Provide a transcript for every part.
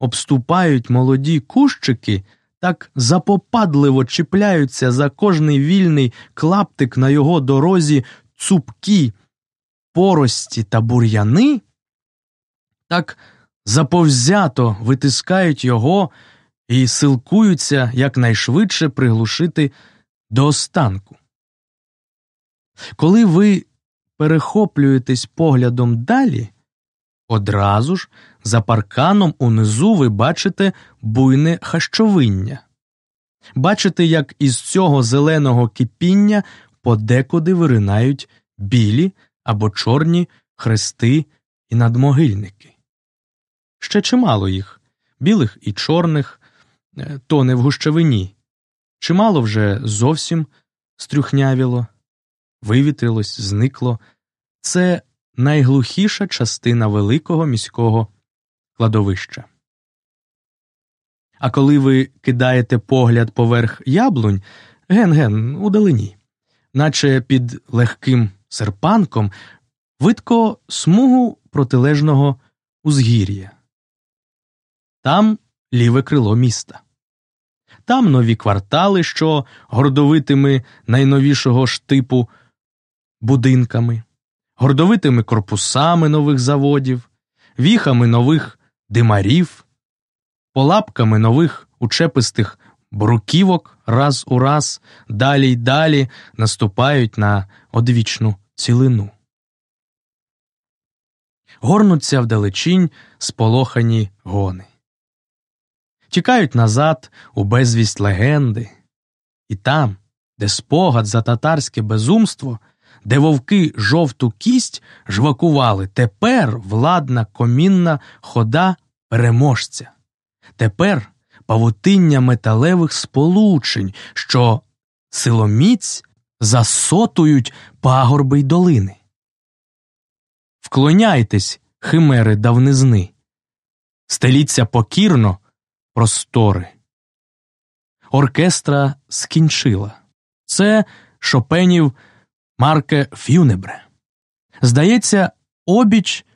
обступають молоді кущики, так запопадливо чіпляються за кожний вільний клаптик на його дорозі цупкі, порості та бур'яни, так заповзято витискають його і силкуються якнайшвидше приглушити до останку. Коли ви перехоплюєтесь поглядом далі, одразу ж за парканом унизу ви бачите буйне хащовиння. Бачите, як із цього зеленого кипіння подекуди виринають білі або чорні хрести і надмогильники. Ще чимало їх білих і чорних, е, то не в гущавині. Чимало вже зовсім стрюхнявіло, вивітрилось, зникло. Це найглухіша частина великого міського кладовища. А коли ви кидаєте погляд поверх яблунь, ген-ген удалині, наче під легким серпанком, видко смугу протилежного узгір'я. Там ліве крило міста. Там нові квартали, що гордовитими найновішого ж типу будинками, гордовитими корпусами нових заводів, віхами нових димарів, полапками нових учепистих бруківок раз у раз, далі й далі наступають на одвічну цілину. Горнуться вдалечінь сполохані гони. Тікають назад у безвість легенди, і там, де спогад за татарське безумство, де вовки жовту кість жвакували, тепер владна комінна хода переможця. Тепер павутиння металевих сполучень, що силоміць засотують пагорби й долини. Вклоняйтесь, химери давнизни, стеліться покірно простори. Оркестра скінчила. Це шопенів Марке Фюнебре. Здається, обіч,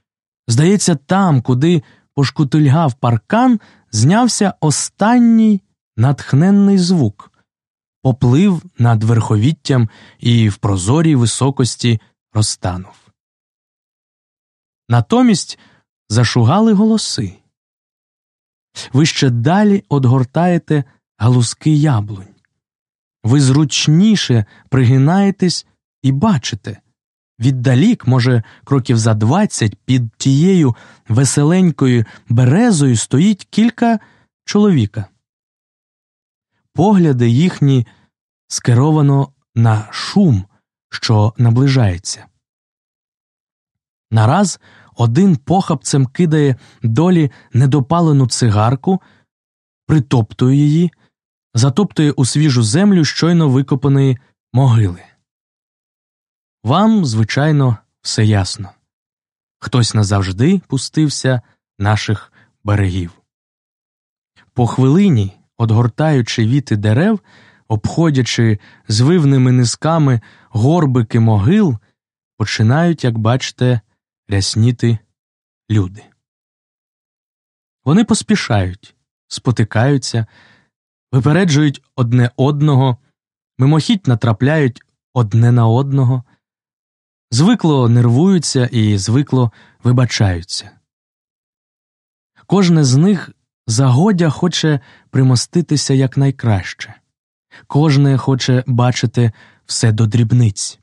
здається, там, куди пошкутильгав паркан, знявся останній натхненний звук, поплив над верховіттям і в прозорій високості розтанув. Натомість зашугали голоси. Ви ще далі одгортаєте галузки яблунь. Ви зручніше пригинаєтесь і бачите. Віддалік, може, кроків за двадцять, під тією веселенькою березою стоїть кілька чоловіка. Погляди їхні скеровано на шум, що наближається. Нараз один похапцем кидає долі недопалену цигарку, притоптує її, затоптує у свіжу землю щойно викопаної могили. Вам, звичайно, все ясно хтось назавжди пустився наших берегів. По хвилині, одгортаючи віти дерев, обходячи звивними низками горбики могил, починають, як бачите, рясніти люди. Вони поспішають, спотикаються, випереджують одне одного, мимохідь натрапляють одне на одного, звикло нервуються і звикло вибачаються. Кожне з них загодя хоче примоститися якнайкраще, кожне хоче бачити все до дрібниць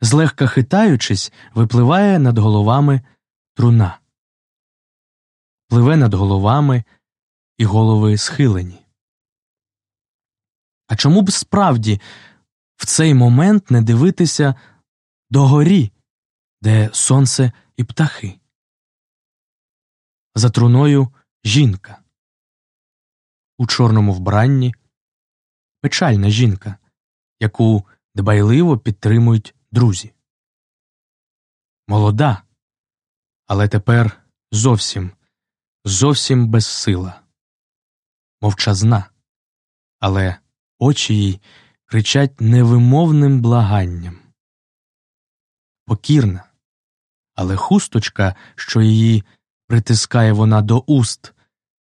злегка хитаючись, випливає над головами труна. Пливе над головами і голови схилені. А чому б справді в цей момент не дивитися догорі, де сонце і птахи? За труною жінка. У чорному вбранні печальна жінка, яку дбайливо підтримують друзі. Молода, але тепер зовсім, зовсім безсила, мовчазна, але очі їй кричать невимовним благанням. Покірна, але хусточка, що її притискає вона до уст,